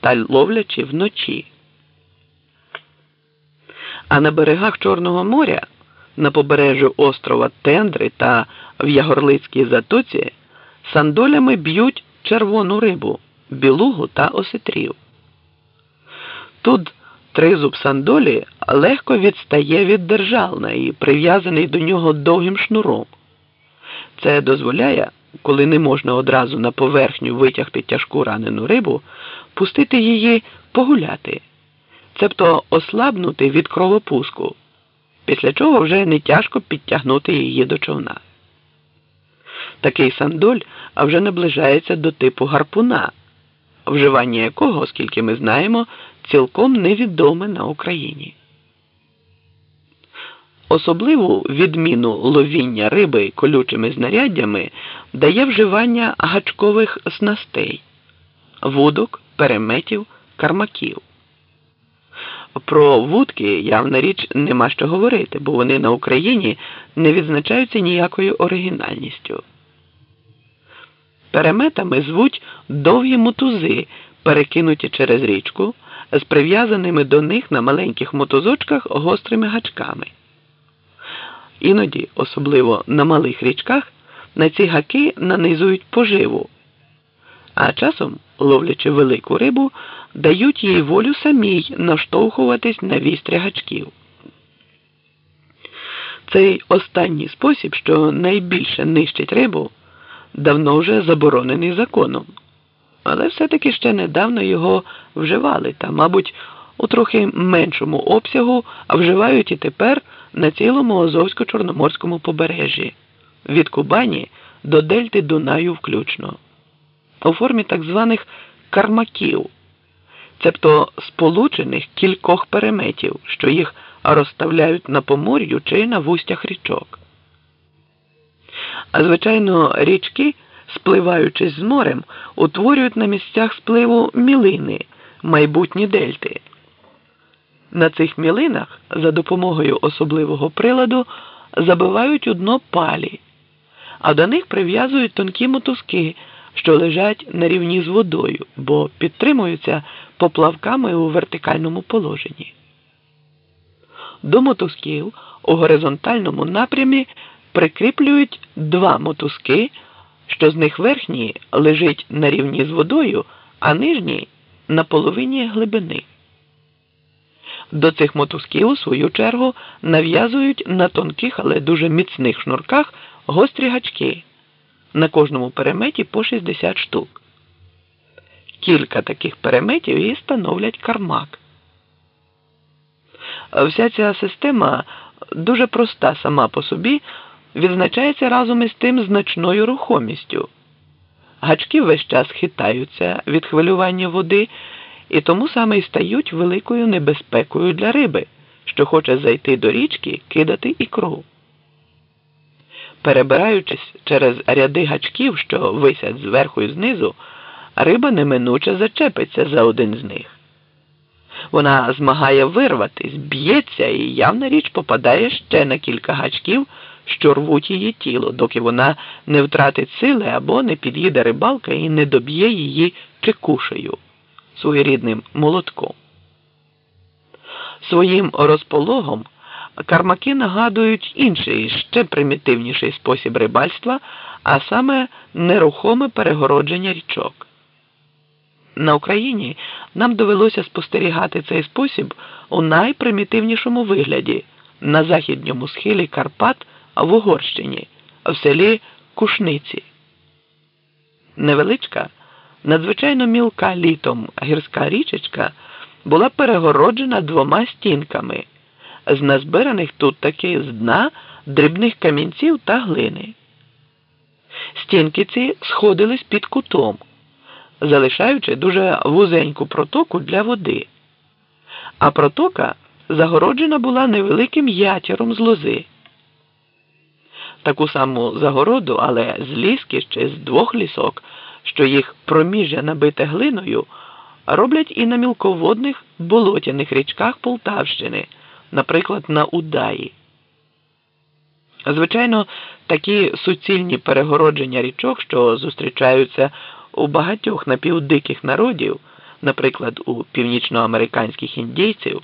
та ловлячи вночі. А на берегах Чорного моря, на побережжі острова Тендри та в Ягорлицькій затоці сандолями б'ють червону рибу, білугу та осетрів. Тут тризуб сандолі легко відстає від державна і прив'язаний до нього довгим шнуром. Це дозволяє, коли не можна одразу на поверхню витягти тяжку ранену рибу, пустити її погуляти, цебто ослабнути від кровопуску, після чого вже не тяжко підтягнути її до човна. Такий сандоль а вже наближається до типу гарпуна, вживання якого, оскільки ми знаємо, цілком невідоме на Україні. Особливу відміну ловіння риби колючими знаряддями дає вживання гачкових снастей, вудок, переметів, кармаків. Про вудки явна річ нема що говорити, бо вони на Україні не відзначаються ніякою оригінальністю. Переметами звуть довгі мотузи, перекинуті через річку, з прив'язаними до них на маленьких мотузочках гострими гачками. Іноді, особливо на малих річках, на ці гаки нанизують поживу, а часом, ловлячи велику рибу, дають їй волю самій наштовхуватись на вістря гачків. Цей останній спосіб, що найбільше нищить рибу, давно вже заборонений законом, але все-таки ще недавно його вживали та, мабуть, у трохи меншому обсягу вживають і тепер на цілому Азовсько-Чорноморському побережжі від Кубані до Дельти Дунаю включно, у формі так званих кармаків, цебто сполучених кількох переметів, що їх розставляють на помор'ю чи на вустях річок. А звичайно, річки, спливаючись з морем, утворюють на місцях спливу мілини, майбутні дельти. На цих мілинах за допомогою особливого приладу забивають у дно палі, а до них прив'язують тонкі мотузки, що лежать на рівні з водою, бо підтримуються поплавками у вертикальному положенні. До мотузків у горизонтальному напрямі прикріплюють два мотузки, що з них верхній лежить на рівні з водою, а нижній на половині глибини. До цих мотузків, у свою чергу, нав'язують на тонких, але дуже міцних шнурках гострі гачки, на кожному переметі по 60 штук. Кілька таких переметів і становлять кармак. Вся ця система дуже проста сама по собі, відзначається разом із тим значною рухомістю. Гачки весь час хитаються від хвилювання води і тому саме й стають великою небезпекою для риби, що хоче зайти до річки, кидати ікру. Перебираючись через ряди гачків, що висять зверху і знизу, риба неминуче зачепиться за один з них. Вона змагає вирватись, б'ється і явна річ попадає ще на кілька гачків, що рвуть її тіло, доки вона не втратить сили або не під'їде рибалка і не доб'є її чекушею своєрідним молотком. Своїм розпологом кармаки нагадують інший ще примітивніший спосіб рибальства, а саме нерухоме перегородження річок. На Україні нам довелося спостерігати цей спосіб у найпримітивнішому вигляді на західньому схилі Карпат в Угорщині, в селі Кушниці. Невеличка, надзвичайно мілка літом гірська річечка була перегороджена двома стінками, з назбираних тут таки з дна дрібних камінців та глини. Стінки ці сходились під кутом залишаючи дуже вузеньку протоку для води. А протока загороджена була невеликим ятіром з лози. Таку саму загороду, але з ліски чи з двох лісок, що їх проміжжя набите глиною, роблять і на мілководних болотяних річках Полтавщини, наприклад, на Удаї. Звичайно, такі суцільні перегородження річок, що зустрічаються у багатьох напівдиких народів наприклад, у північноамериканських індійців.